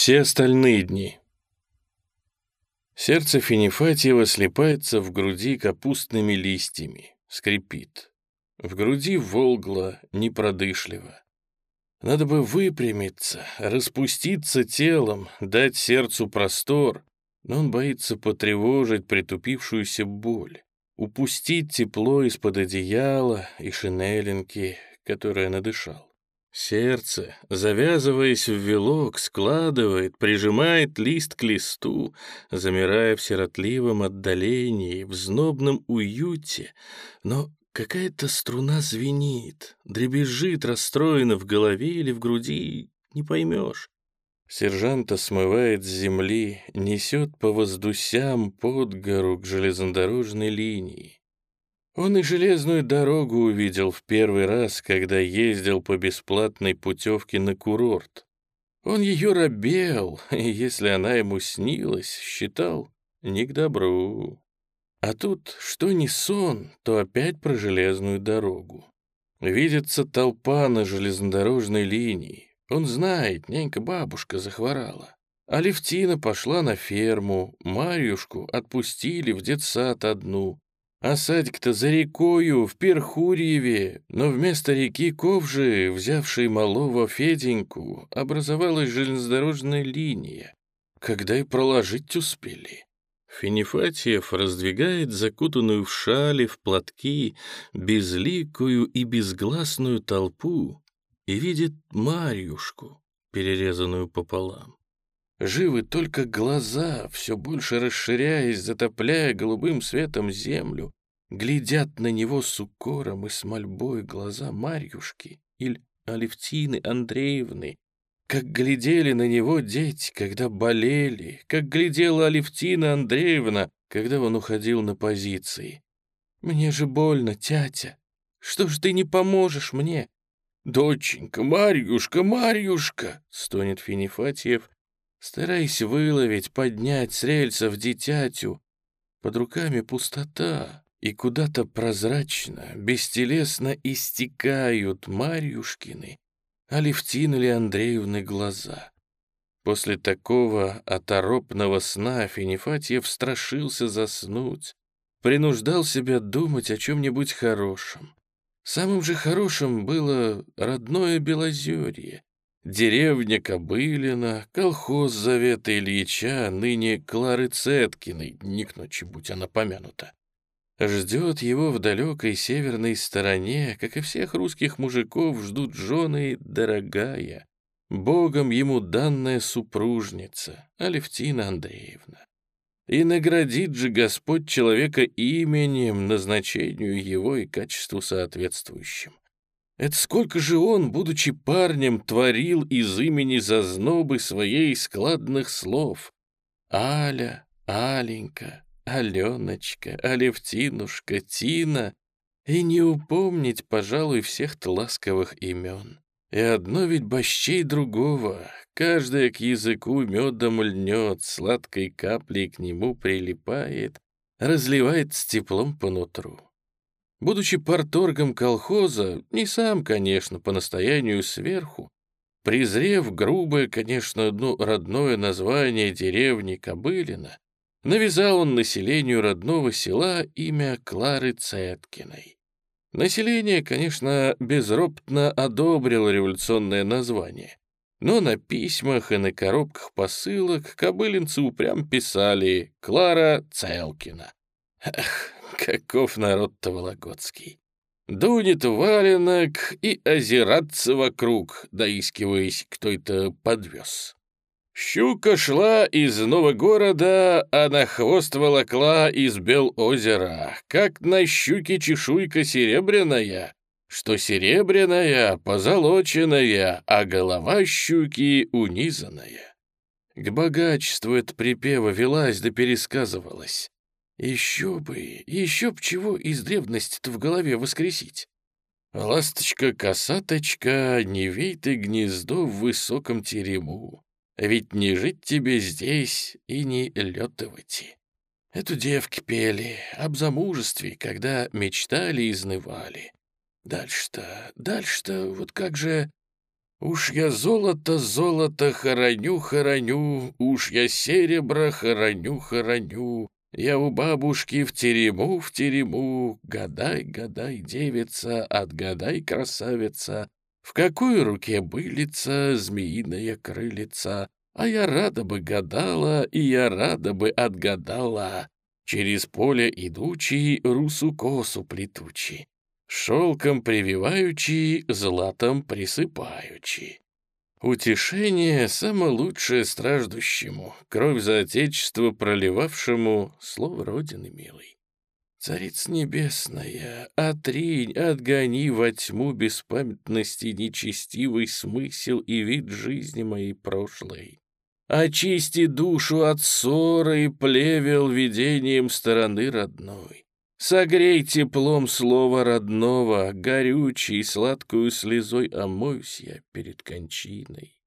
Все остальные дни. Сердце Финифатьева слепается в груди капустными листьями, скрипит. В груди волгло, непродышливо. Надо бы выпрямиться, распуститься телом, дать сердцу простор, но он боится потревожить притупившуюся боль, упустить тепло из-под одеяла и шинелинки, которое надышал. Сердце, завязываясь в вилок, складывает, прижимает лист к листу, замирая в сиротливом отдалении, в знобном уюте, но какая-то струна звенит, дребезжит расстроена в голове или в груди, не поймешь. Сержанта смывает с земли, несет по воздусям под гору к железнодорожной линии. Он и железную дорогу увидел в первый раз, когда ездил по бесплатной путевке на курорт. Он ее робел, и если она ему снилась, считал не к добру. А тут, что не сон, то опять про железную дорогу. Видится толпа на железнодорожной линии. Он знает, нянька-бабушка захворала. Алевтина пошла на ферму, Марьюшку отпустили в детсад одну, а садик-то за рекою, в Перхурьеве, но вместо реки Ковжи, взявшей малого Феденьку, образовалась железнодорожная линия, когда и проложить успели. Финифатьев раздвигает закутанную в шали, в платки, безликую и безгласную толпу и видит Марьюшку, перерезанную пополам. Живы только глаза, все больше расширяясь, затопляя голубым светом землю, глядят на него с укором и с мольбой глаза Марьюшки или Алевтины Андреевны, как глядели на него дети, когда болели, как глядела Алевтина Андреевна, когда он уходил на позиции. «Мне же больно, тятя. Что ж ты не поможешь мне?» «Доченька, Марьюшка, Марьюшка!» — стонет Финифатьев, Старайся выловить, поднять с рельсов дитятю. Под руками пустота, и куда-то прозрачно, бестелесно истекают Марьюшкины, Алевтины ли Андреевны глаза. После такого оторопного сна Финифатьев страшился заснуть, принуждал себя думать о чем-нибудь хорошем. Самым же хорошим было родное Белозерье, Деревня Кобылина, колхоз Завета Ильича, ныне Клары Цеткиной, не к ночи будь она помянута. Ждет его в далекой северной стороне, как и всех русских мужиков ждут жены дорогая, богом ему данная супружница, Алевтина Андреевна. И наградит же Господь человека именем, назначению его и качеству соответствующим. Это сколько же он, будучи парнем, творил из имени зазнобы своей складных слов. Аля, Аленька, Аленочка, Алевтинушка, Тина. И не упомнить, пожалуй, всех-то ласковых имен. И одно ведь бощей другого, каждое к языку медом льнет, сладкой каплей к нему прилипает, разливает с теплом по нутру. Будучи порторгом колхоза, не сам, конечно, по настоянию сверху, презрев грубое, конечно, ну, родное название деревни Кобылина, навязал он населению родного села имя Клары Цеткиной. Население, конечно, безропотно одобрило революционное название, но на письмах и на коробках посылок кобылинцы упрям писали «Клара Целкина». Эх, Каков народ-то вологодский. Дунет валенок и озираться вокруг, доискиваясь, кто это подвез. Щука шла из нового города, а на хвост волокла из бел озера, как на щуке чешуйка серебряная, что серебряная, позолоченная, а голова щуки унизанная. К богачеству эта припева велась да пересказывалась. Еще бы, еще б чего из древности-то в голове воскресить. Ласточка-косаточка, не вей ты гнездо в высоком терему, ведь не жить тебе здесь и не летывать. Эту девки пели об замужестве, когда мечтали и изнывали. Дальше-то, дальше-то, вот как же... Уж я золото, золото хороню, хороню, Уж я серебро хороню, хороню. Я у бабушки в терему, в терему, Гадай, гадай, девица, отгадай, красавица, В какой руке былица змеиная крылица, А я рада бы гадала, и я рада бы отгадала. Через поле идучий, русу косу плетучий, Шелком прививаючи, златом присыпаючи. Утешение самое лучшее страждущему, кровь за отечество проливавшему, слово Родины милый. Цариц небесная, отринь, отгони во тьму беспамятности нечестивый смысл и вид жизни моей прошлой. Очисти душу от ссоры и плевел видением стороны родной. Согрей теплом слова родного, горючей, сладкую слезой омоюсь я перед кончиной.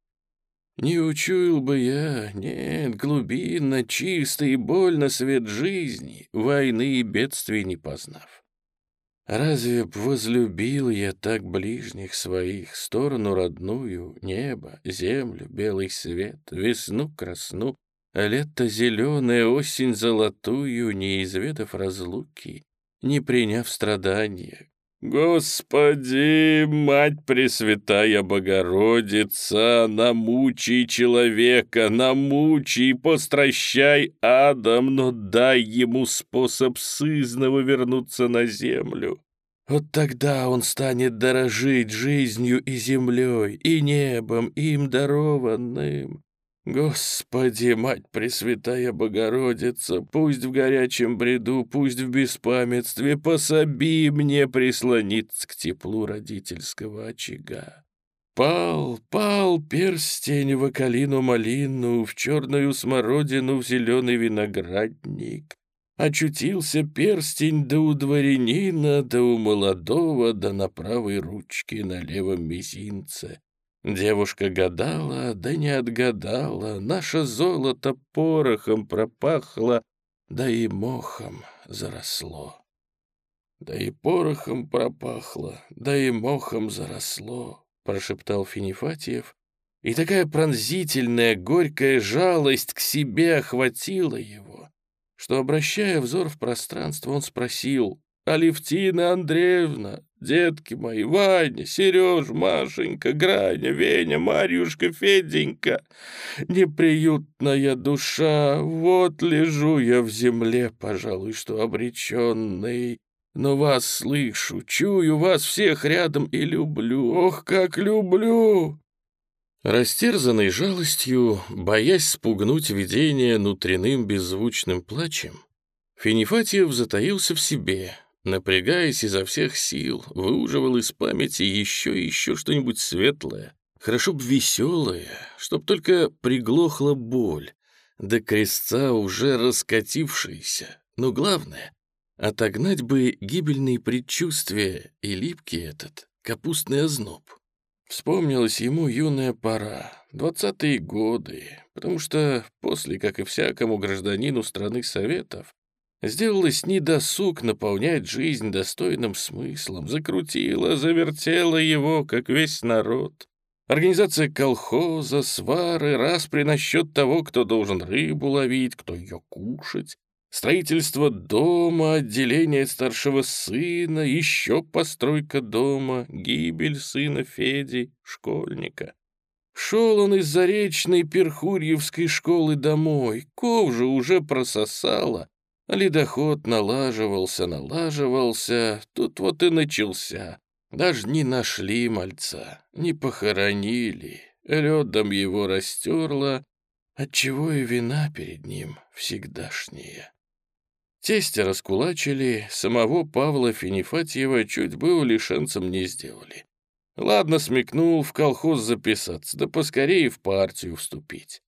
Не учуял бы я, нет, глубинно, чисто и больно свет жизни, войны и бедствий не познав. Разве б возлюбил я так ближних своих, сторону родную, небо, землю, белый свет, весну красну, Лето зеленое, осень золотую, Не изведав разлуки, не приняв страдания. Господи, Мать Пресвятая Богородица, намучай человека, намучай, постращай адом, но дай ему способ сызново вернуться на землю. Вот тогда он станет дорожить жизнью и землей, и небом, им дарованным. Господи, Мать Пресвятая Богородица, пусть в горячем бреду, пусть в беспамятстве, пособи мне прислониться к теплу родительского очага. Пал, пал перстень в окалину-малину, в черную смородину, в зеленый виноградник. Очутился перстень да у дворянина, да у молодого, да на правой ручке, на левом мизинце. Девушка гадала, да не отгадала, Наше золото порохом пропахло, Да и мохом заросло. Да и порохом пропахло, да и мохом заросло, Прошептал Финифатьев, и такая пронзительная, горькая жалость к себе охватила его, что, обращая взор в пространство, он спросил, «Алевтина Андреевна, Детки мои, Ваня, Сереж, Машенька, Граня, Веня, Марьюшка, Феденька, неприютная душа, вот лежу я в земле, пожалуй, что обреченный. Но вас слышу, чую вас всех рядом и люблю, ох, как люблю!» Растерзанный жалостью, боясь спугнуть видение внутренним беззвучным плачем, Финифатьев затаился в себе, напрягаясь изо всех сил, выуживал из памяти еще и еще что-нибудь светлое, хорошо б веселое, чтоб только приглохла боль, до крестца уже раскатившаяся. Но главное — отогнать бы гибельные предчувствия и липкий этот капустный озноб. Вспомнилась ему юная пора, двадцатые годы, потому что после, как и всякому гражданину страны Советов, Сделалось недосуг наполнять жизнь достойным смыслом, закрутила, завертела его, как весь народ. Организация колхоза, свары, распри насчет того, кто должен рыбу ловить, кто ее кушать, строительство дома, отделение старшего сына, еще постройка дома, гибель сына Феди, школьника. Шел он из заречной Перхурьевской школы домой, ковжа уже прососала, Ледоход налаживался, налаживался, тут вот и начался. Даже не нашли мальца, не похоронили, ледом его растерло, отчего и вина перед ним всегдашняя. Тестя раскулачили, самого Павла Финифатьева чуть было лишенцем не сделали. Ладно, смекнул в колхоз записаться, да поскорее в партию вступить.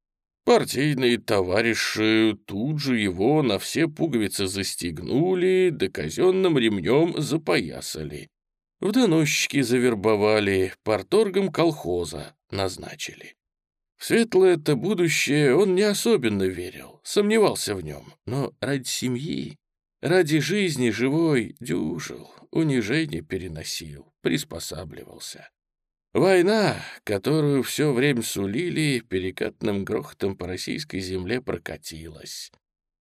Партийные товарищи тут же его на все пуговицы застегнули, да казенным ремнем запоясали. В доносчики завербовали, порторгом колхоза назначили. В светлое-то будущее он не особенно верил, сомневался в нем, но ради семьи, ради жизни живой дюжил, унижение переносил, приспосабливался. Война, которую все время сулили, перекатным грохотом по российской земле прокатилась.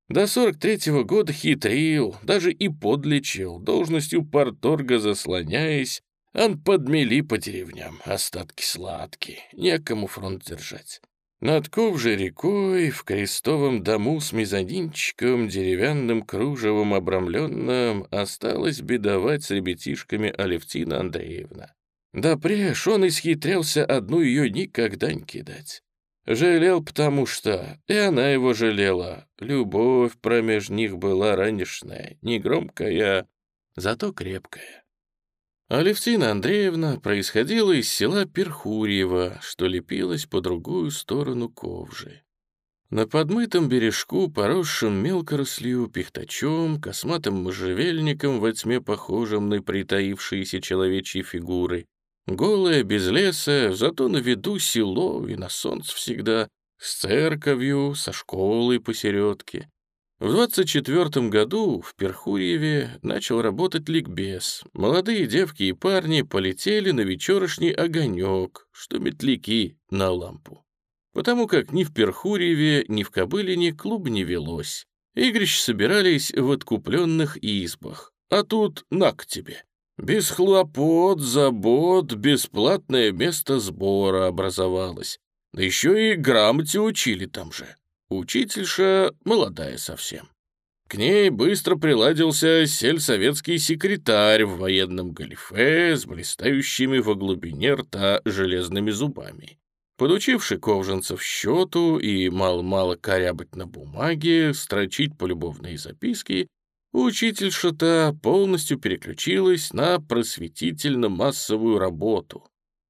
До 43-го года хитрил, даже и подлечил, должностью порторга заслоняясь, он подмели по деревням, остатки сладкие, некому фронт держать. Над Ковжей рекой, в крестовом дому с мезонинчиком, деревянным кружевом обрамленным, осталось бедовать с ребятишками Алевтина Андреевна. Да преж он исхитрялся одну ее никогда не кидать. Жалел, потому что и она его жалела. Любовь промеж них была ранешная, негромкая, зато крепкая. Алевтина Андреевна происходила из села Перхурьево, что лепилось по другую сторону Ковжи. На подмытом бережку, поросшем мелкорослью, пихтачом, косматым можжевельником во тьме похожим на притаившиеся человечьи фигуры, Голое, без леса, зато на виду село и на солнце всегда, с церковью, со школой посередке. В 24 году в Перхурьеве начал работать ликбез. Молодые девки и парни полетели на вечерашний огонек, что метляки на лампу. Потому как ни в Перхурьеве, ни в Кобылине клуб не велось. Игрища собирались в откупленных избах. А тут на к тебе. Без хлопот, забот, бесплатное место сбора образовалось. Да еще и грамоте учили там же. Учительша молодая совсем. К ней быстро приладился сельсоветский секретарь в военном галифе с блистающими во глубине рта железными зубами. Подучивший ковженцев счету и мало-мало корябать на бумаге, строчить полюбовные записки, Учительша-то полностью переключилась на просветительно-массовую работу.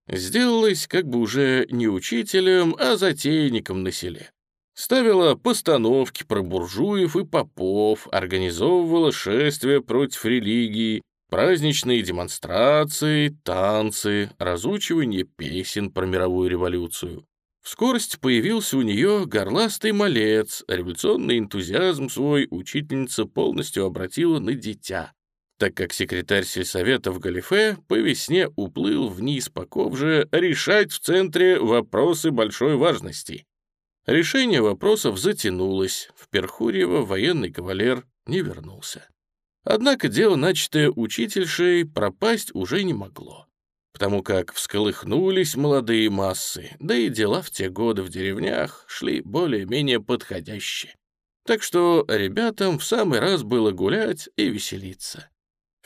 Сделалась как бы уже не учителем, а затейником на селе. Ставила постановки про буржуев и попов, организовывала шествия против религии, праздничные демонстрации, танцы, разучивание песен про мировую революцию. В скорости появился у нее горластый малец, революционный энтузиазм свой учительница полностью обратила на дитя, так как секретарь сельсовета в Галифе по весне уплыл вниз по ковже решать в центре вопросы большой важности. Решение вопросов затянулось, в Перхурьево военный кавалер не вернулся. Однако дело, начатое учительшей, пропасть уже не могло потому как всколыхнулись молодые массы, да и дела в те годы в деревнях шли более-менее подходящие. Так что ребятам в самый раз было гулять и веселиться.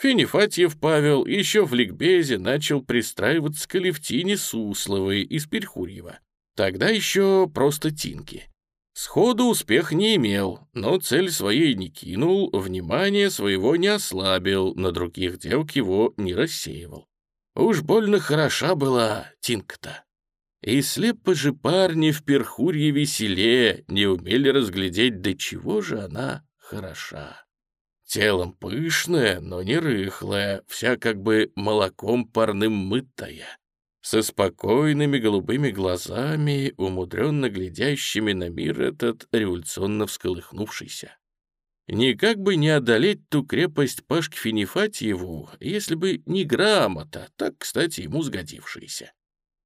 Финифатьев Павел еще в ликбезе начал пристраиваться к Алевтине Сусловой из Перхурьева. Тогда еще просто Тинки. Сходу успех не имел, но цель своей не кинул, внимание своего не ослабил, на других девок его не рассеивал. Уж больно хороша была Тинка-то. И слепо же парни в Перхурье селе не умели разглядеть, до чего же она хороша. Телом пышная, но не рыхлая, вся как бы молоком парным мытая, со спокойными голубыми глазами, умудренно глядящими на мир этот революционно всколыхнувшийся. Никак бы не одолеть ту крепость Пашки Финифатьеву, если бы не грамота, так, кстати, ему сгодившаяся.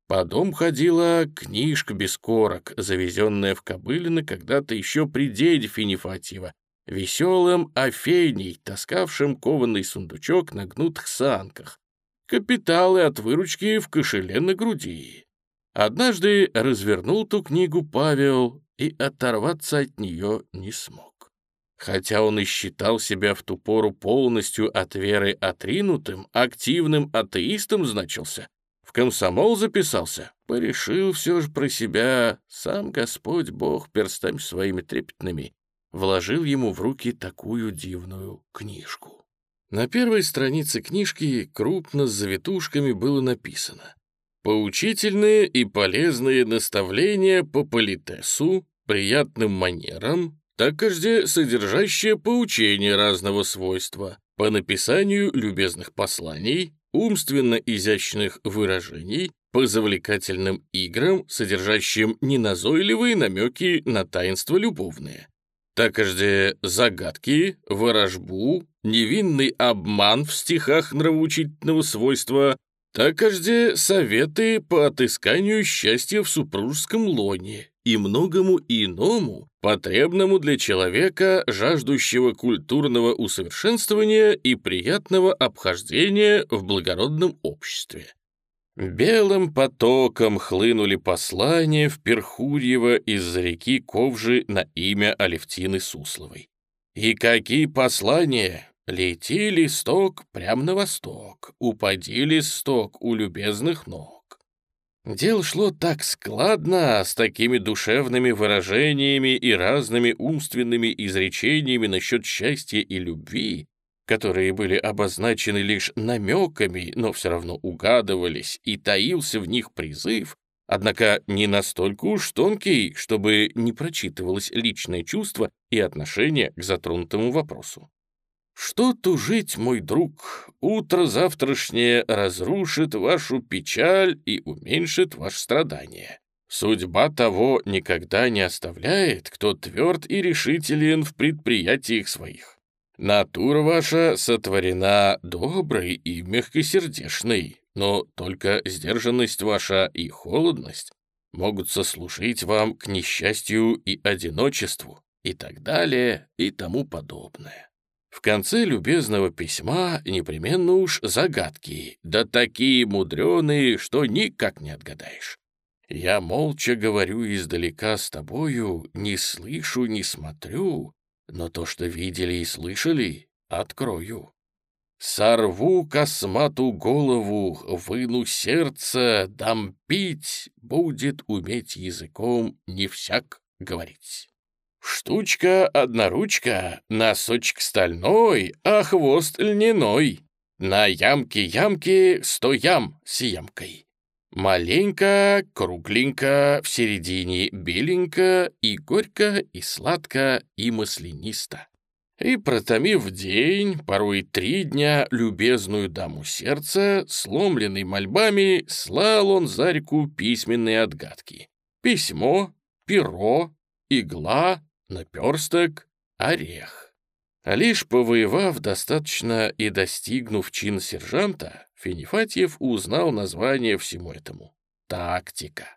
По дом ходила книжка без корок, завезенная в Кобылино когда-то еще при деде Финифатьева, веселым Афеней, таскавшим кованный сундучок на гнутых санках, капиталы от выручки в кошеле на груди. Однажды развернул ту книгу Павел и оторваться от нее не смог. Хотя он и считал себя в ту пору полностью от веры отринутым, активным атеистом значился, в комсомол записался, порешил все же про себя, сам Господь Бог перстами своими трепетными вложил ему в руки такую дивную книжку. На первой странице книжки крупно с завитушками было написано «Поучительные и полезные наставления по политесу, приятным манерам, также содержащее поучение разного свойства по написанию любезных посланий, умственно изящных выражений, по завлекательным играм, содержащим неназойливые намеки на таинство любовные. Также загадки, ворожбу, невинный обман в стихах нравоучительного свойства, такожде советы по отысканию счастья в супружеском лоне и многому иному, потребному для человека, жаждущего культурного усовершенствования и приятного обхождения в благородном обществе. Белым потоком хлынули послания в Перхурьево из реки Ковжи на имя Алевтины Сусловой. И какие послания! Лети листок прям на восток, упади листок у любезных ног. Дело шло так складно, с такими душевными выражениями и разными умственными изречениями насчет счастья и любви, которые были обозначены лишь намеками, но все равно угадывались, и таился в них призыв, однако не настолько уж тонкий, чтобы не прочитывалось личное чувство и отношение к затронутому вопросу. «Что тужить, мой друг? Утро завтрашнее разрушит вашу печаль и уменьшит ваше страдание. Судьба того никогда не оставляет, кто тверд и решителен в предприятиях своих. Натура ваша сотворена доброй и мягкосердечной, но только сдержанность ваша и холодность могут сослужить вам к несчастью и одиночеству, и так далее, и тому подобное. В конце любезного письма непременно уж загадки, да такие мудреные, что никак не отгадаешь. Я молча говорю издалека с тобою, не слышу, не смотрю, но то, что видели и слышали, открою. Сорву космату голову, выну сердце, дам пить, будет уметь языком не всяк говорить. Штучка одноручка, носочек стальной, а хвост льняной. На ямке-ямке сто ям с ямкой. Маленько, кругленько, в середине беленько, и горько, и сладко, и маслянисто. И протомив день, порой три дня, любезную даму сердца, сломленный мольбами, слал он за реку письменные отгадки. Письмо, перо, игла, наперсток, орех. А лишь повоевав достаточно и достигнув чин сержанта, Финифатьев узнал название всему этому — тактика.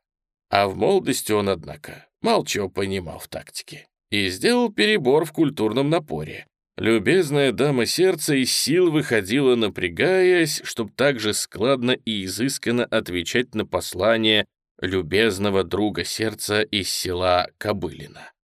А в молодости он, однако, мало чего понимал в тактике и сделал перебор в культурном напоре. Любезная дама сердца из сил выходила, напрягаясь, чтобы так же складно и изысканно отвечать на послание любезного друга сердца из села Кобылина.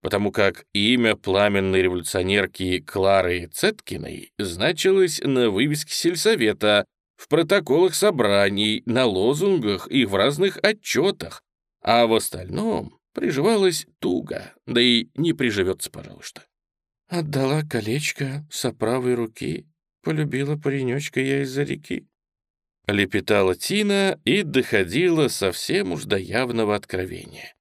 Потому как имя пламенной революционерки Клары Цеткиной значилось на вывеске сельсовета, в протоколах собраний, на лозунгах и в разных отчетах, а в остальном приживалась туго, да и не приживется, пожалуйста. Отдала колечко со правой руки, полюбила паренечка я из-за реки. Лепетала Тина и доходила совсем уж до явного откровения.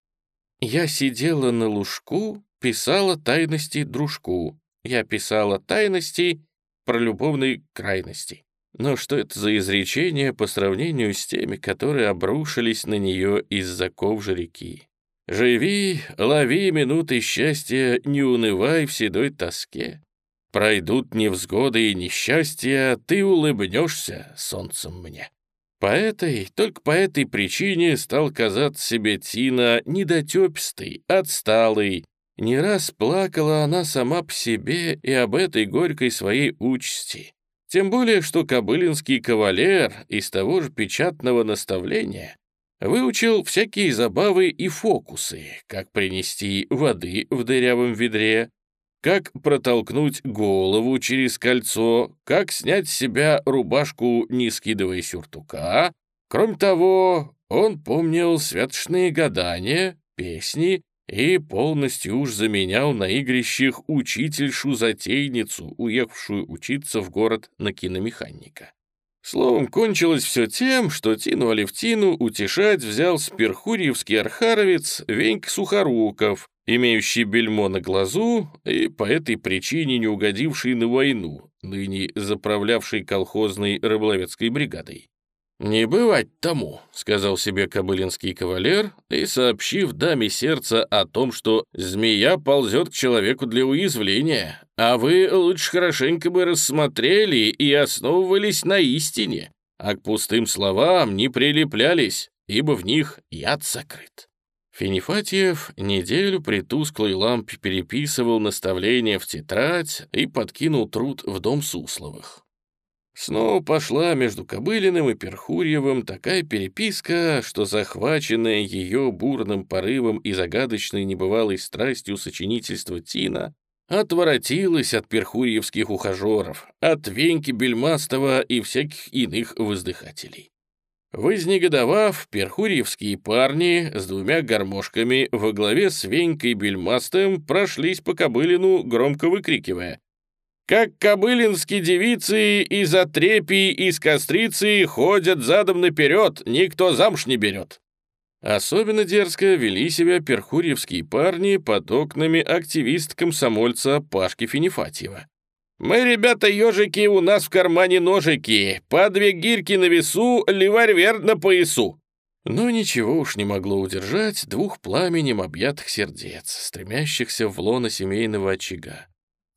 Я сидела на лужку, писала тайности дружку. Я писала тайности про любовные крайности. Но что это за изречение по сравнению с теми, которые обрушились на нее из-за ковжи реки? Живи, лови минуты счастья, не унывай в седой тоске. Пройдут невзгоды и несчастья, ты улыбнешься солнцем мне. По этой, только по этой причине стал казаться себе Тина недотепистой, отсталой. Не раз плакала она сама по себе и об этой горькой своей участи. Тем более, что кобылинский кавалер из того же печатного наставления выучил всякие забавы и фокусы, как принести воды в дырявом ведре, как протолкнуть голову через кольцо, как снять с себя рубашку, не скидывая сюртука. Кроме того, он помнил святочные гадания, песни и полностью уж заменял на игрищах учительшу-затейницу, уехавшую учиться в город на киномеханика. Словом, кончилось все тем, что Тину Алевтину утешать взял сперхурьевский архаровец Веньк Сухоруков, имеющий бельмо на глазу и по этой причине не угодивший на войну, ныне заправлявший колхозной рыболовецкой бригадой. «Не бывать тому», — сказал себе кобылинский кавалер, и, сообщив даме сердца о том, что змея ползет к человеку для уязвления, а вы лучше хорошенько бы рассмотрели и основывались на истине. а к пустым словам не прилеплялись, ибо в них яд сокрыт. Финифатьев неделю при тусклой лампе переписывал наставления в тетрадь и подкинул труд в дом Сусловых. Снова пошла между Кобылиным и Перхурьевым такая переписка, что захваченная ее бурным порывом и загадочной небывалой страстью сочинительства Тина отворотилась от перхурьевских ухажеров, от Веньки Бельмастова и всяких иных воздыхателей. Вознегодовав, перхурьевские парни с двумя гармошками во главе с Венькой Бельмастым прошлись по Кобылину, громко выкрикивая как кобылинские девицы из отрепий и из кострицы ходят задом наперед, никто замуж не берет. Особенно дерзко вели себя перхурьевские парни под окнами активист-комсомольца Пашки Финифатьева. «Мы, ребята, ежики, у нас в кармане ножики, по две гирьки на весу, ливарвер на поясу». Но ничего уж не могло удержать двух пламенем объятых сердец, стремящихся в лоно семейного очага.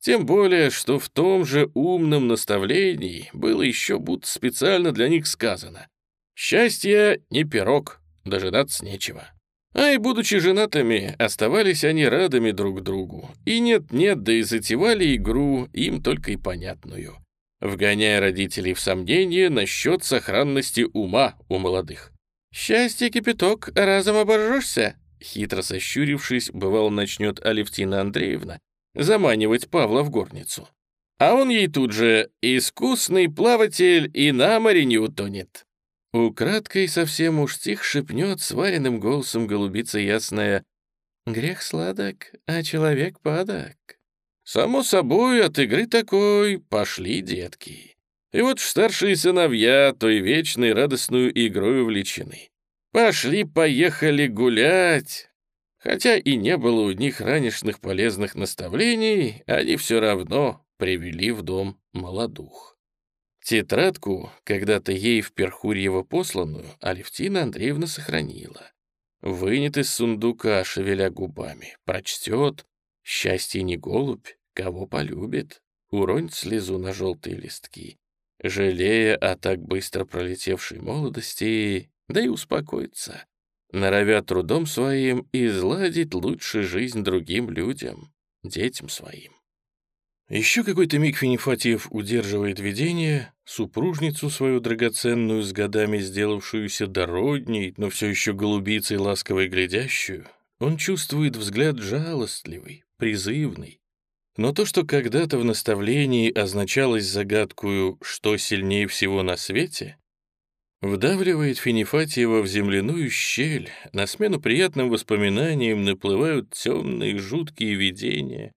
Тем более, что в том же умном наставлении было еще будто специально для них сказано. «Счастье не пирог, дожидаться нечего». А и будучи женатыми, оставались они радами друг другу. И нет-нет, да и затевали игру, им только и понятную. Вгоняя родителей в сомнение насчет сохранности ума у молодых. «Счастье, кипяток, разом обожжешься?» Хитро сощурившись, бывал начнет Алевтина Андреевна, заманивать Павла в горницу. А он ей тут же «искусный плаватель и на море не утонет». Украдкой совсем уж тих шепнет сваренным голосом голубица ясная «Грех сладок, а человек падок». Само собой, от игры такой пошли детки. И вот старшие сыновья той вечной радостную игрой увлечены. Пошли-поехали гулять, Хотя и не было у них ранешных полезных наставлений, они все равно привели в дом молодух. Тетрадку, когда-то ей в Перхурьево посланную, Алевтина Андреевна сохранила. Вынет из сундука, шевеля губами, прочтет «Счастье не голубь, кого полюбит», уронит слезу на желтые листки, жалея о так быстро пролетевшей молодости, да и успокоится норовя трудом своим изладить лучше жизнь другим людям, детям своим. Еще какой-то миг Финифатьев удерживает видение, супружницу свою драгоценную, с годами сделавшуюся дородней, но все еще голубицей ласковой глядящую. Он чувствует взгляд жалостливый, призывный. Но то, что когда-то в наставлении означалось загадкую «что сильнее всего на свете», Вдавливает Финифатьева в земляную щель, на смену приятным воспоминаниям наплывают темные жуткие видения.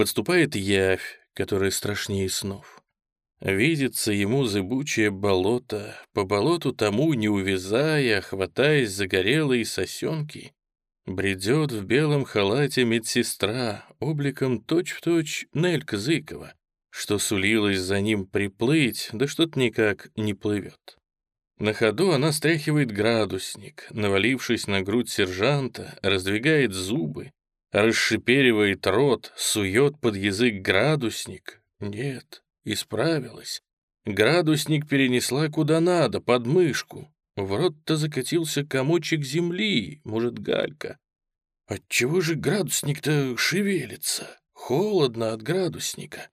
Подступает явь, которая страшнее снов. Видится ему зыбучее болото, по болоту тому не увязая, хватаясь загорелые сосенки. Бредет в белом халате медсестра, обликом точь-в-точь -точь Нелька Зыкова, что сулилось за ним приплыть, да что-то никак не плывет. На ходу она стряхивает градусник, навалившись на грудь сержанта, раздвигает зубы, расшиперивает рот, сует под язык градусник. Нет, исправилась. Градусник перенесла куда надо, под мышку. В рот-то закатился комочек земли, может, галька. Отчего же градусник-то шевелится? Холодно от градусника.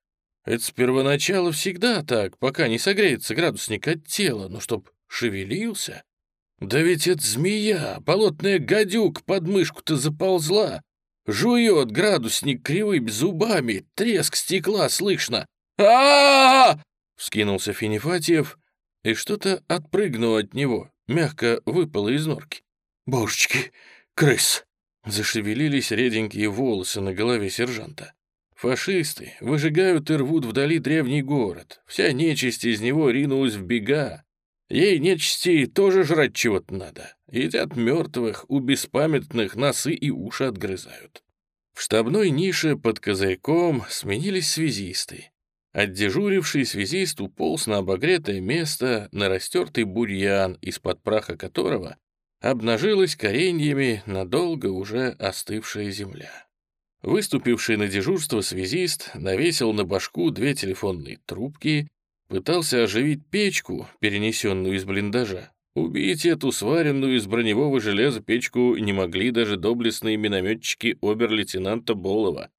Это с первоначала всегда так, пока не согреется градусник от тела, но чтоб Шевелился? Да ведь это змея, болотная гадюк под мышку-то заползла. Жует градусник кривыми зубами, треск стекла слышно. а а, -а, вскинулся Финифатьев, и что-то отпрыгнуло от него, мягко выпало из норки. «Божечки, крыс!» Зашевелились реденькие волосы на голове сержанта. Фашисты выжигают и рвут вдали древний город. Вся нечисть из него ринулась в бега. Ей нечисти тоже жрать чего-то надо. Едят мертвых, у беспамятных носы и уши отгрызают. В штабной нише под козырьком сменились связисты. Отдежуривший связист уполз на обогретое место, на растертый бурьян, из-под праха которого обнажилась кореньями надолго уже остывшая земля. Выступивший на дежурство связист навесил на башку две телефонные трубки пытался оживить печку, перенесенную из блиндажа. Убить эту сваренную из броневого железа печку не могли даже доблестные минометчики обер-лейтенанта Болова.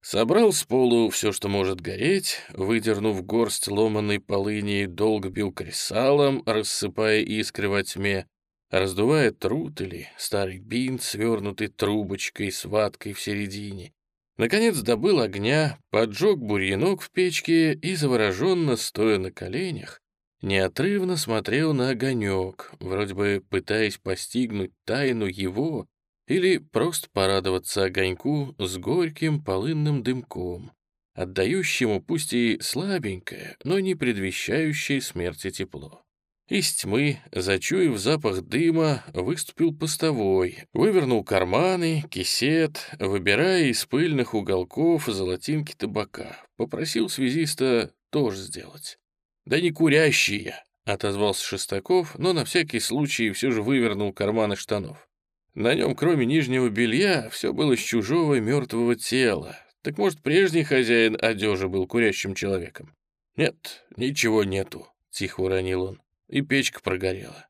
Собрал с полу все, что может гореть, выдернув горсть ломаной полыни, долго бил кресалом, рассыпая искры во тьме, раздувая труд или старый бинт, свернутый трубочкой с ваткой в середине. Наконец добыл огня, поджег бурьянок в печке и, завороженно стоя на коленях, неотрывно смотрел на огонек, вроде бы пытаясь постигнуть тайну его или просто порадоваться огоньку с горьким полынным дымком, отдающему пусть и слабенькое, но не предвещающее смерти тепло. Из тьмы, зачуяв запах дыма, выступил постовой, вывернул карманы, кисет, выбирая из пыльных уголков золотинки табака, попросил связиста тоже сделать. «Да не курящий я», — отозвался Шестаков, но на всякий случай все же вывернул карманы штанов. На нем, кроме нижнего белья, все было с чужого мертвого тела. Так может, прежний хозяин одежи был курящим человеком? «Нет, ничего нету», — тихо уронил он, и печка прогорела.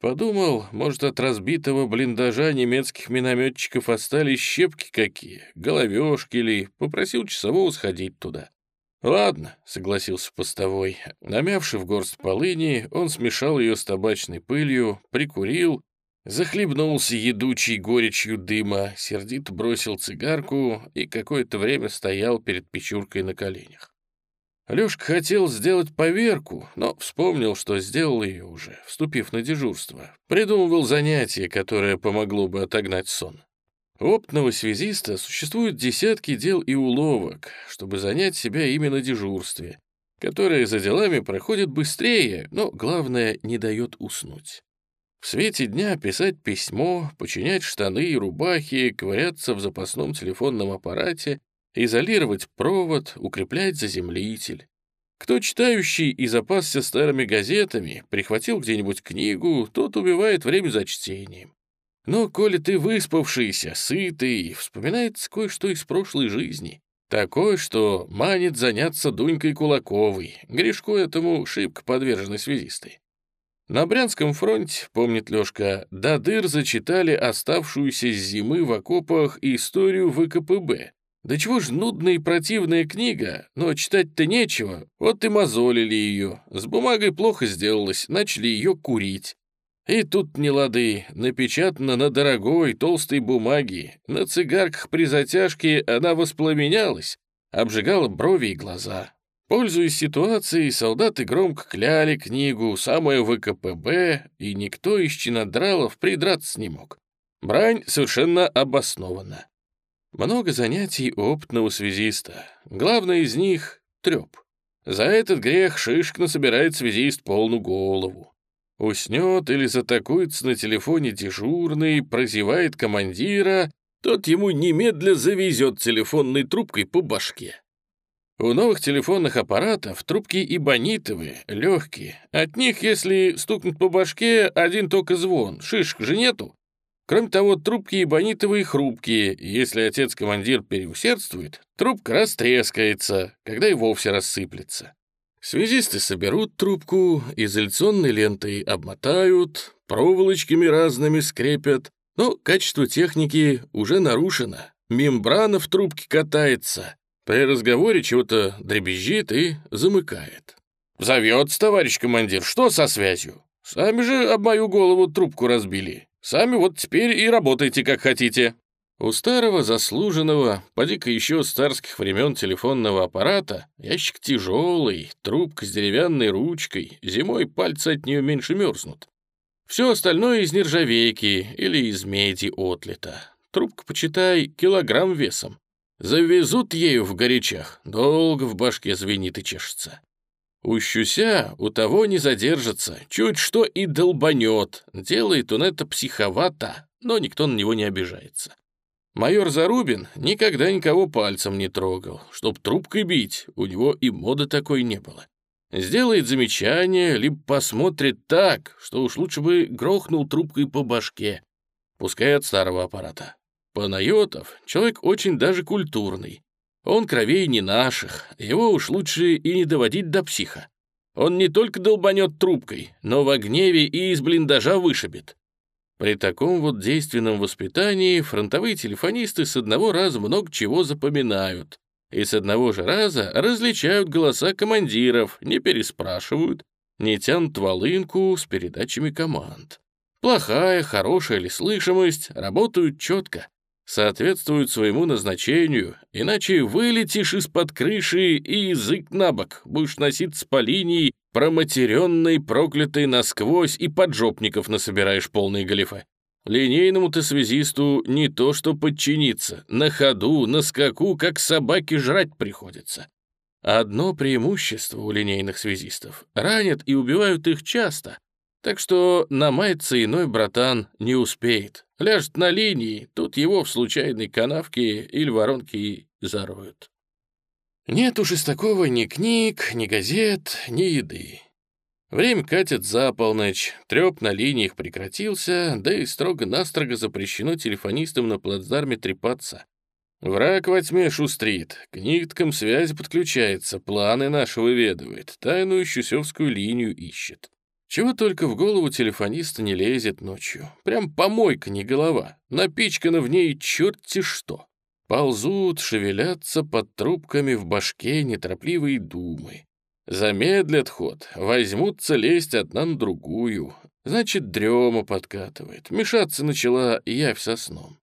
Подумал, может, от разбитого блиндажа немецких минометчиков остались щепки какие, головешки ли, попросил часового сходить туда. «Ладно», — согласился постовой. Намявши в горсть полыни, он смешал ее с табачной пылью, прикурил, захлебнулся едучей горечью дыма, сердито бросил цигарку и какое-то время стоял перед печуркой на коленях. Лёшка хотел сделать поверку, но вспомнил, что сделал ее уже, вступив на дежурство. Придумывал занятие, которое помогло бы отогнать сон. У опытного связиста существуют десятки дел и уловок, чтобы занять себя именно дежурстве, которое за делами проходит быстрее, но, главное, не дает уснуть. В свете дня писать письмо, починять штаны и рубахи, ковыряться в запасном телефонном аппарате, изолировать провод, укреплять заземлитель. Кто читающий и запасся старыми газетами, прихватил где-нибудь книгу, тот убивает время за чтением. Но коли ты выспавшийся, сытый, вспоминается кое-что из прошлой жизни. Такое, что манит заняться Дунькой Кулаковой, грешку этому шибко подвержены связисты. На Брянском фронте, помнит Лёшка, до дыр зачитали оставшуюся с зимы в окопах историю ВКПБ. Да чего ж нудная и противная книга, но читать-то нечего, вот и мозолили ее. С бумагой плохо сделалось, начали ее курить. И тут не лады, напечатано на дорогой толстой бумаге, на цигарках при затяжке она воспламенялась, обжигала брови и глаза. Пользуясь ситуацией, солдаты громко кляли книгу, самое ВКПБ, и никто из чинодралов придраться не мог. Брань совершенно обоснована. Много занятий у опытного связиста. Главное из них — треп. За этот грех Шишкна собирает связист полную голову. Уснет или затакуется на телефоне дежурный, прозевает командира, тот ему немедля завезет телефонной трубкой по башке. У новых телефонных аппаратов трубки ибонитовые, легкие. От них, если стукнуть по башке, один только звон, шишек же нету. Кроме того, трубки ибонитовые хрупкие, если отец-командир переусердствует, трубка растрескается, когда и вовсе рассыплется. Связисты соберут трубку, изоляционной лентой обмотают, проволочками разными скрепят, но качество техники уже нарушено. Мембрана в трубке катается. При разговоре чего-то дребезжит и замыкает. «Зовется, товарищ командир, что со связью? Сами же об мою голову трубку разбили. Сами вот теперь и работайте, как хотите». У старого заслуженного, поди-ка еще с царских времен телефонного аппарата, ящик тяжелый, трубка с деревянной ручкой, зимой пальцы от нее меньше мерзнут. Все остальное из нержавейки или из меди отлито. Трубка, почитай, килограмм весом. Завезут ею в горячах, долго в башке звенит и чешется. У щуся у того не задержится, чуть что и долбанет. Делает он это психовато, но никто на него не обижается. Майор Зарубин никогда никого пальцем не трогал, чтоб трубкой бить, у него и моды такой не было. Сделает замечание, либо посмотрит так, что уж лучше бы грохнул трубкой по башке, пускай от старого аппарата. Панайотов — человек очень даже культурный. Он кровей не наших, его уж лучше и не доводить до психа. Он не только долбанет трубкой, но в гневе и из блиндажа вышибет. При таком вот действенном воспитании фронтовые телефонисты с одного раза много чего запоминают и с одного же раза различают голоса командиров, не переспрашивают, не тянут волынку с передачами команд. Плохая, хорошая ли слышимость работают четко, соответствуют своему назначению, иначе вылетишь из-под крыши и язык на бок, будешь носиться по линии, проматеренной, проклятой насквозь и поджопников насобираешь полные галифе. Линейному-то связисту не то что подчиниться, на ходу, на скаку, как собаке жрать приходится. Одно преимущество у линейных связистов — ранят и убивают их часто, так что намаяться иной братан не успеет. Ляжет на линии, тут его в случайной канавке или воронке зароют. Нет уж из такого ни книг, ни газет, ни еды. Время катит за полночь, треп на линиях прекратился, да и строго-настрого запрещено телефонистам на плацдарме трепаться. Враг во тьме шустрит, к ниткам связи подключается, планы наши выведывает, тайную щусевскую линию ищет. Чего только в голову телефониста не лезет ночью. Прям помойка, не голова. Напичкано в ней черти что. Ползут, шевелятся под трубками в башке неторопливые думы. Замедлят ход, возьмутся лезть одна на другую. Значит, дрема подкатывает. Мешаться начала явь со сном.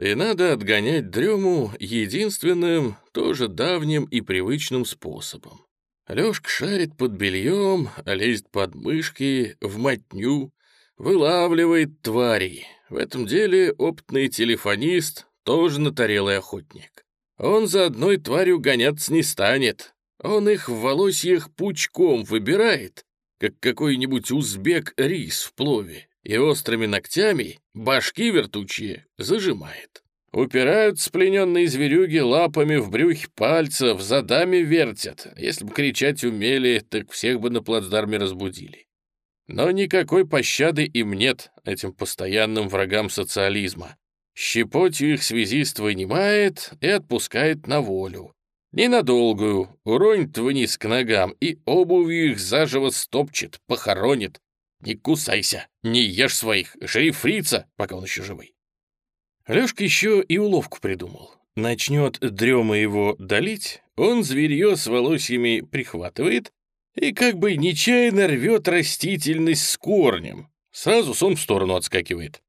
И надо отгонять дрему единственным, тоже давним и привычным способом. Лёшка шарит под бельем, лезет под мышки, в мотню, вылавливает тварей. В этом деле опытный телефонист тоже натарелый охотник. Он за одной тварью гоняться не станет. Он их в волосьях пучком выбирает, как какой-нибудь узбек рис в плове и острыми ногтями башки вертучие зажимает. Упирают плененные зверюги лапами в брюхе пальцев, задами вертят. Если бы кричать умели, так всех бы на плацдарме разбудили. Но никакой пощады им нет, этим постоянным врагам социализма. Щепотью их связист вынимает и отпускает на волю. Ненадолгую, уронит вниз к ногам и обувью их заживо стопчет, похоронит, не кусайся, не ешь своих, жри фрица, пока он еще живой. Лёшка еще и уловку придумал. Начнет дрема его долить, он зверье с волосьями прихватывает и как бы нечаянно рвет растительность с корнем. Сразу сон в сторону отскакивает.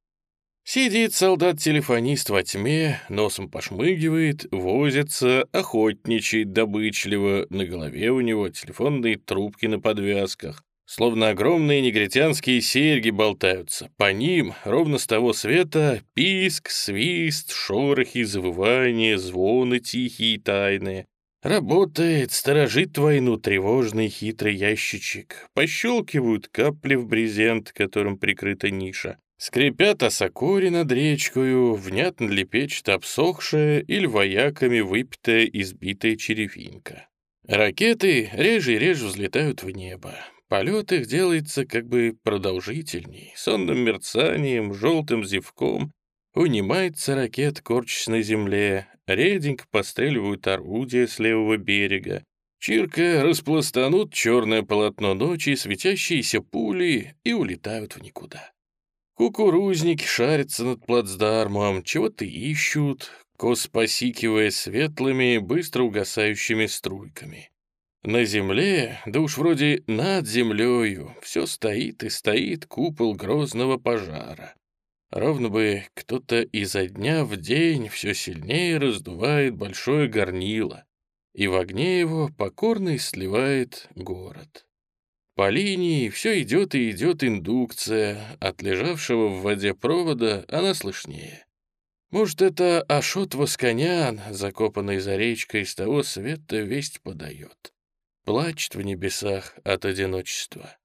Сидит солдат-телефонист во тьме, носом пошмыгивает, возится, охотничает добычливо, на голове у него телефонные трубки на подвязках. Словно огромные негритянские серьги болтаются. По ним, ровно с того света, писк, свист, шорохи, завывания, звоны тихие и тайные. Работает, сторожит войну тревожный хитрый ящичек. Пощелкивают капли в брезент, которым прикрыта ниша. Скрипят осокори над речкою, внятно лепечет обсохшая или вояками выпитая избитая черевинка. Ракеты реже и реже взлетают в небо. Полет их делается как бы продолжительней, сонным мерцанием, желтым зевком. Унимается ракет, корчась на земле, реденько постреливают орудия с левого берега. Чирка распластанут черное полотно ночи, светящиеся пули и улетают в никуда. Кукурузники шарятся над плацдармом, чего-то ищут, кос посикивая светлыми, быстро угасающими струйками. На земле, да уж вроде над землею, все стоит и стоит купол грозного пожара. Ровно бы кто-то изо дня в день все сильнее раздувает большое горнило, и в огне его покорно сливает город. По линии все идет и идет индукция, от лежавшего в воде провода она слышнее. Может, это Ашот Восконян, закопанный за речкой, с того света весть подает плачет в небесах от одиночества.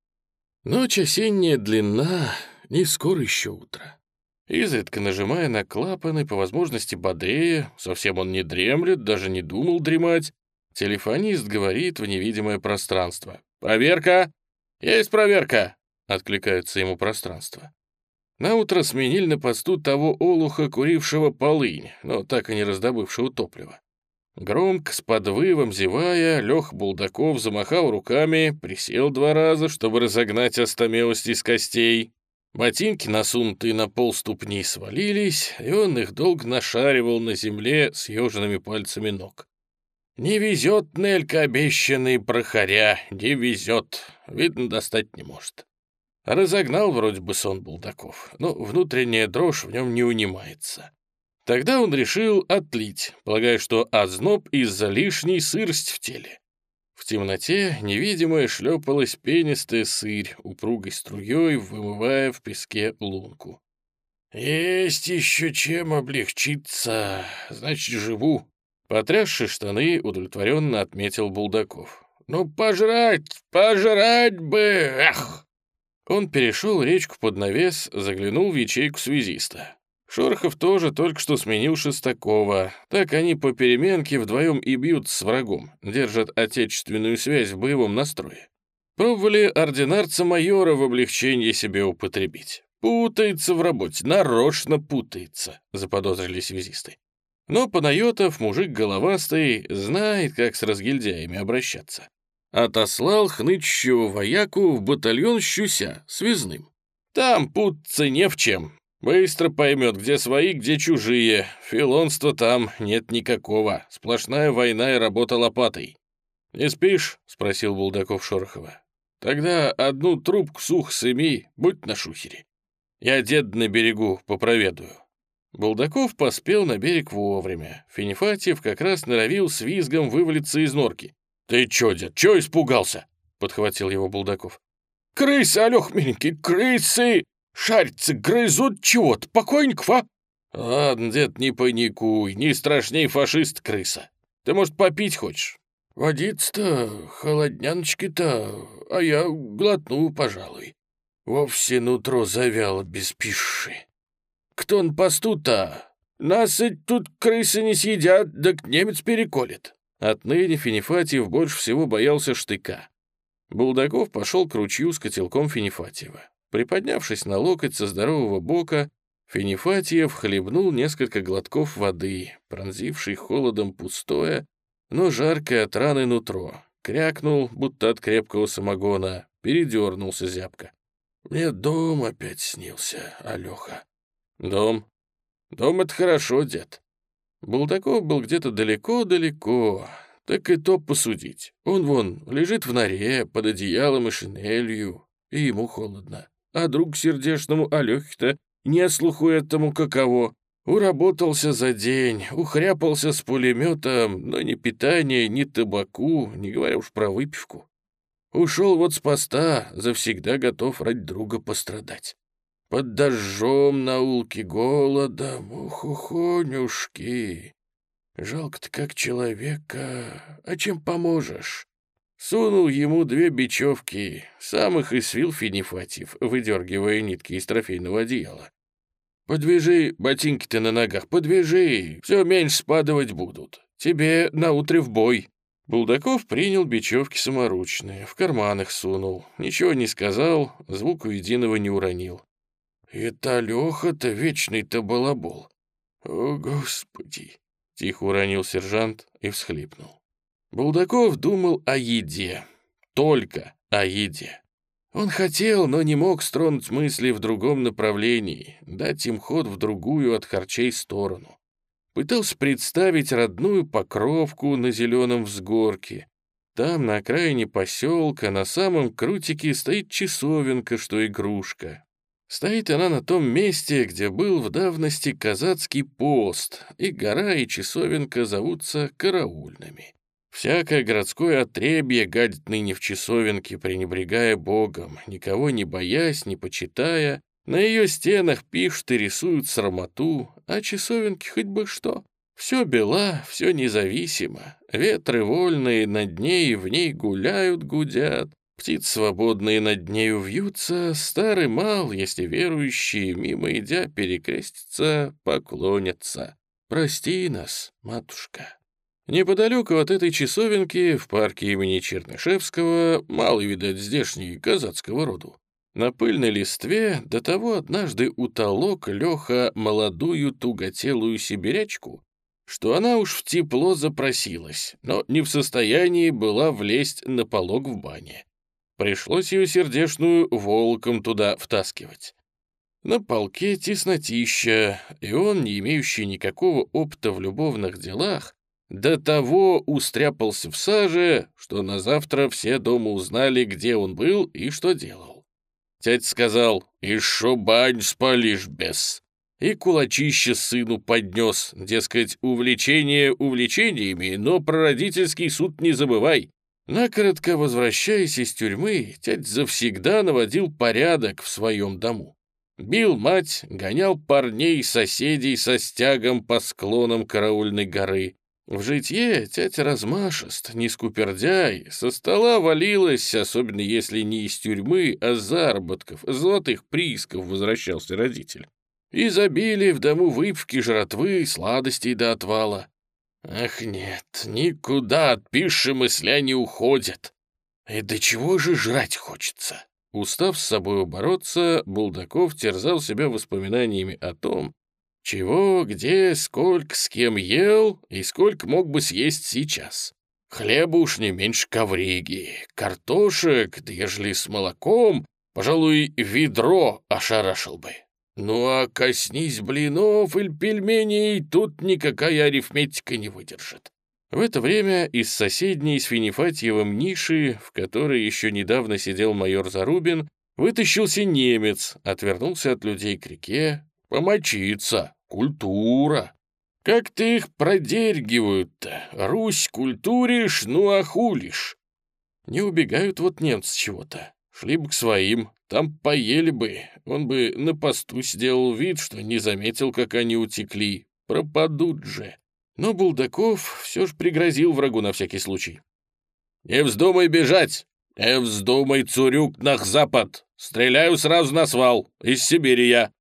Ночь осенняя длинна, не скоро еще утро. Изредка нажимая на клапаны, по возможности бодрее, совсем он не дремлет, даже не думал дремать, телефонист говорит в невидимое пространство. «Проверка! Есть проверка!» — откликается ему пространство. Наутро сменили на посту того олуха, курившего полынь, но так и не раздобывшего топлива. Громко, с подвывом зевая, Лех Булдаков замахал руками, присел два раза, чтобы разогнать остомелость из костей. Ботинки, насунутые на пол ступни, свалились, и он их долго нашаривал на земле с ежными пальцами ног. «Не везет, Нелька, обещанный прохоря, не везет. Видно, достать не может». Разогнал вроде бы сон Булдаков, но внутренняя дрожь в нем не унимается. Тогда он решил отлить, полагая, что озноб из-за лишней сырости в теле. В темноте невидимая шлепалась пенистая сырь, упругой струей вымывая в песке лунку. «Есть еще чем облегчиться, значит, живу», Потрясши штаны, удовлетворенно отметил Булдаков. «Ну, пожрать, пожрать бы! Эх!» Он перешел речку под навес, заглянул в ячейку связиста. Шорохов тоже только что сменил Шестакова. Так они по переменке вдвоем и бьют с врагом, держат отечественную связь в боевом настрое. Пробовали ординарца майора в облегчении себе употребить. Путается в работе, нарочно путается, заподозрили связисты. Но Панайотов, мужик головастый, знает, как с разгильдяями обращаться. Отослал хнычущего вояку в батальон Щуся, связным. Там путаться не в чем. Быстро поймет, где свои, где чужие. Филонства там нет никакого. Сплошная война и работа лопатой. «Не спишь?» — спросил Булдаков Шорохова. «Тогда одну трубку сух сыми, будь на шухере. Я дед на берегу попроведую». Булдаков поспел на берег вовремя. Финифатьев как раз норовил с визгом вывалиться из норки. «Ты чё, дед, чё испугался?» — подхватил его Булдаков. «Крысы, Алёх, миленький, крысы! Шарятся, грызут чего-то, покойников, а?» «Ладно, дед, не паникуй, не страшней фашист крыса. Ты, может, попить хочешь?» «Водица-то, холодняночки-то, а я глотну, пожалуй. Вовсе нутро завяло без пищи». Кто на посту-то? Нас и тут крысы не съедят, да немец переколет». Отныне Финифатьев больше всего боялся штыка. Булдаков пошел к ручью с котелком Финифатьева. Приподнявшись на локоть со здорового бока, Финифатьев хлебнул несколько глотков воды, пронзивший холодом пустое, но жаркое от раны нутро. Крякнул, будто от крепкого самогона, передернулся зябко. «Мне дом опять снился, Алёха», «Дом? Дом — это хорошо, дед». Булдаков был где-то далеко-далеко, так и то посудить. Он вон лежит в норе под одеялом и шинелью, и ему холодно. А друг сердечному Алёхе-то не слуху этому каково. Уработался за день, ухряпался с пулеметом, но ни питания, ни табаку, не говоря уж про выпивку. Ушел вот с поста, завсегда готов ради друга пострадать. Под дождем на улке голодом, ухухонюшки. Жалко-то как человека, а чем поможешь? Сунул ему две бечевки, самых и свил Финифатьев, выдергивая нитки из трофейного одеяла. «Подвяжи ботинки-то на ногах, подвяжи, все меньше спадывать будут. Тебе на утре в бой». Булдаков принял бечевки саморучные, в карманах сунул, ничего не сказал, звуку единого не уронил. «Это Леха-то вечный-то балабол. О, Господи!» — тихо уронил сержант и всхлипнул. Булдаков думал о еде. Только о еде. Он хотел, но не мог стронуть мысли в другом направлении, дать им ход в другую от харчей сторону. Пытался представить родную покровку на зеленом взгорке. Там, на окраине поселка, на самом крутике стоит часовенка, что игрушка. Стоит она на том месте, где был в давности казацкий пост, и гора и часовенка зовутся караульными. Всякое городское отребье гадит ныне в часовенке, пренебрегая Богом, никого не боясь, не почитая. На ее стенах пишут и рисуют срамоту, а часовенки хоть бы что. Все бела, все независимо. Ветры вольные над ней в ней гуляют, гудят. Птиц свободные над нею вьются, старый мал, если верующие, мимо идя, перекрестятся, поклонятся. Прости нас, матушка. Неподалеку от этой часовенки, в парке имени Чернышевского, мало, видать, здешний казацкого роду. На пыльной листве до того однажды утолок Леха молодую туготелую сибирячку, что она уж в тепло запросилась, но не в состоянии была влезть на полог в бане. Пришлось ее сердешную волком туда втаскивать. На полке теснотища, и он, не имеющий никакого опыта в любовных делах, до того устряпался в саже, что на завтра все дома узнали, где он был и что делал. Тять сказал, «И шо бань спалишь без?» И кулачище сыну поднес, дескать, увлечение увлечениями, но про родительский суд не забывай. Накоротко возвращаясь из тюрьмы, тять завсегда наводил порядок в своем дому. Бил мать, гонял парней соседей со стягом по склонам караульной горы. В житье тятя размашист, не скупердяй, со стола валилась, особенно если не из тюрьмы, а с заработков, золотых приисков возвращался родитель. Изобилие в дому выпивки, жратвы, сладостей до отвала. Ах нет, никуда от пищи мысля не уходят. И до чего же жрать хочется? Устав с собой бороться, Булдаков терзал себя воспоминаниями о том, чего, где, сколько, с кем ел и сколько мог бы съесть сейчас. Хлеба уж не меньше ковриги, картошек, да ежели с молоком, пожалуй, ведро ошарашил бы. Ну а коснись блинов или пельменей, тут никакая арифметика не выдержит. В это время из соседней с Финифатьевым ниши, в которой еще недавно сидел майор Зарубин, вытащился немец, отвернулся от людей к реке. Помочиться, культура. Как ты их продергивают-то? Русь культуришь, ну а хулишь. Не убегают вот немцы чего-то. Шли бы к своим, там поели бы, он бы на посту сделал вид, что не заметил, как они утекли. Пропадут же. Но Булдаков все же пригрозил врагу на всякий случай. «Не вздумай бежать! Не вздумай, цурюк, на запад! Стреляю сразу на свал! Из Сибири я!»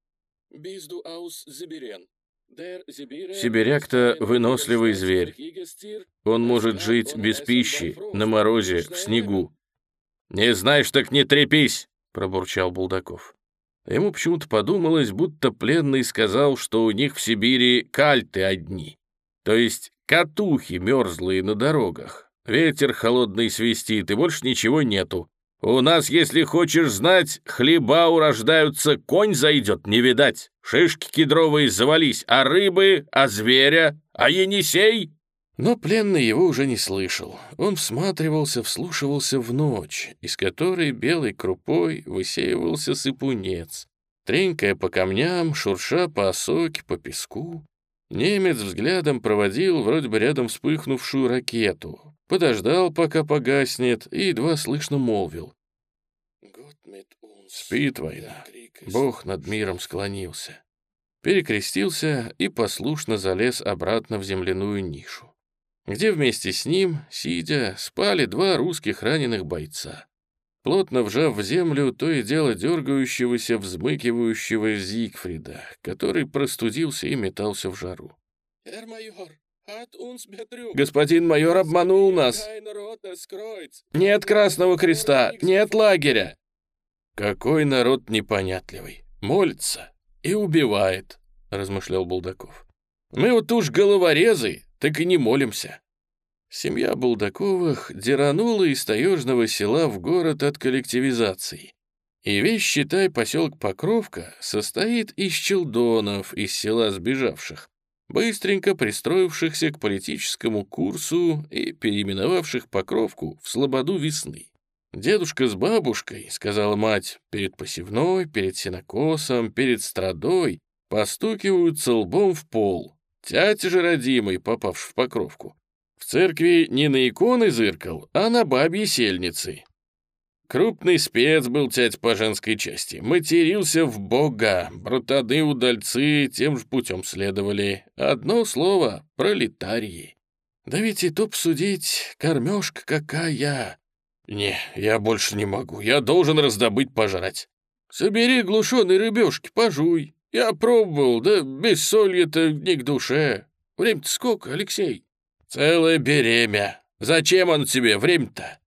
Сибиряк-то выносливый зверь. Он может жить без пищи, на морозе, в снегу. «Не знаешь, так не трепись!» пробурчал Булдаков. Ему почему-то подумалось, будто пленный сказал, что у них в Сибири кальты одни, то есть катухи мерзлые на дорогах. Ветер холодный свистит, и больше ничего нету. У нас, если хочешь знать, хлеба урождаются, конь зайдет, не видать. Шишки кедровые завались, а рыбы, а зверя, а Енисей но пленный его уже не слышал. Он всматривался, вслушивался в ночь, из которой белой крупой высеивался сыпунец. Тренькая по камням, шурша по осоке, по песку. Немец взглядом проводил вроде бы рядом вспыхнувшую ракету. Подождал, пока погаснет, и едва слышно молвил. Спит война. Бог над миром склонился. Перекрестился и послушно залез обратно в земляную нишу где вместе с ним, сидя, спали два русских раненых бойца. Плотно вжав в землю то и дело дергающегося, взмыкивающего Зигфрида, который простудился и метался в жару. «Господин майор обманул нас! Нет Красного Креста! Нет лагеря!» «Какой народ непонятливый! Молится и убивает!» — размышлял Булдаков. «Мы вот уж головорезы, так и не молимся. Семья Булдаковых деранула из таежного села в город от коллективизации. И весь, считай, поселок Покровка состоит из челдонов из села сбежавших, быстренько пристроившихся к политическому курсу и переименовавших Покровку в Слободу весны. «Дедушка с бабушкой», — сказала мать, — «перед посевной, перед сенокосом, перед страдой постукиваются лбом в пол, Тятя же родимый, попавший в покровку. В церкви не на иконы зыркал, а на бабьи сельницы. Крупный спец был тять по женской части. Матерился в бога. Братаны-удальцы тем же путем следовали. Одно слово — пролетарии. Да ведь и топ судить, кормежка какая. Не, я больше не могу. Я должен раздобыть пожрать. Собери глушеной рыбешки, пожуй. «Я пробовал, да без соли-то не к душе. Время-то сколько, Алексей?» «Целое беремя. Зачем оно тебе, время-то?»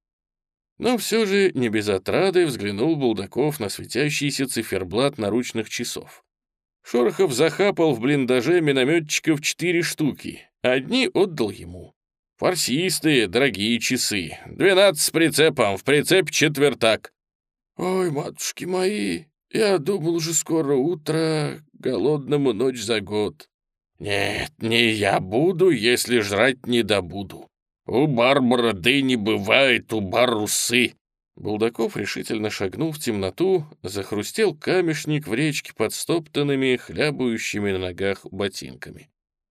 Но все же не без отрады взглянул Булдаков на светящийся циферблат наручных часов. Шорохов захапал в блиндаже минометчиков четыре штуки, Одни отдал ему. Фарсистые, дорогие часы. Двенадцать с прицепом, в прицеп четвертак. Ой, матушки мои, я думал уже скоро утро, голодному ночь за год. Нет, не я буду, если жрать не добуду. У Барбара не бывает, у бар русы. Булдаков решительно шагнул в темноту, захрустел камешник в речке под стоптанными, хлябающими на ногах ботинками.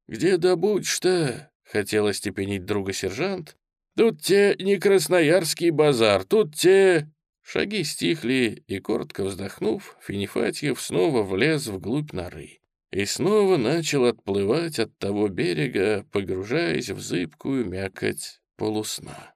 «Где добудешь-то?» — хотел остепенить друга сержант. «Тут те не красноярский базар, тут те...» Шаги стихли, и, коротко вздохнув, Финифатьев снова влез вглубь норы и снова начал отплывать от того берега, погружаясь в зыбкую мякоть полусна.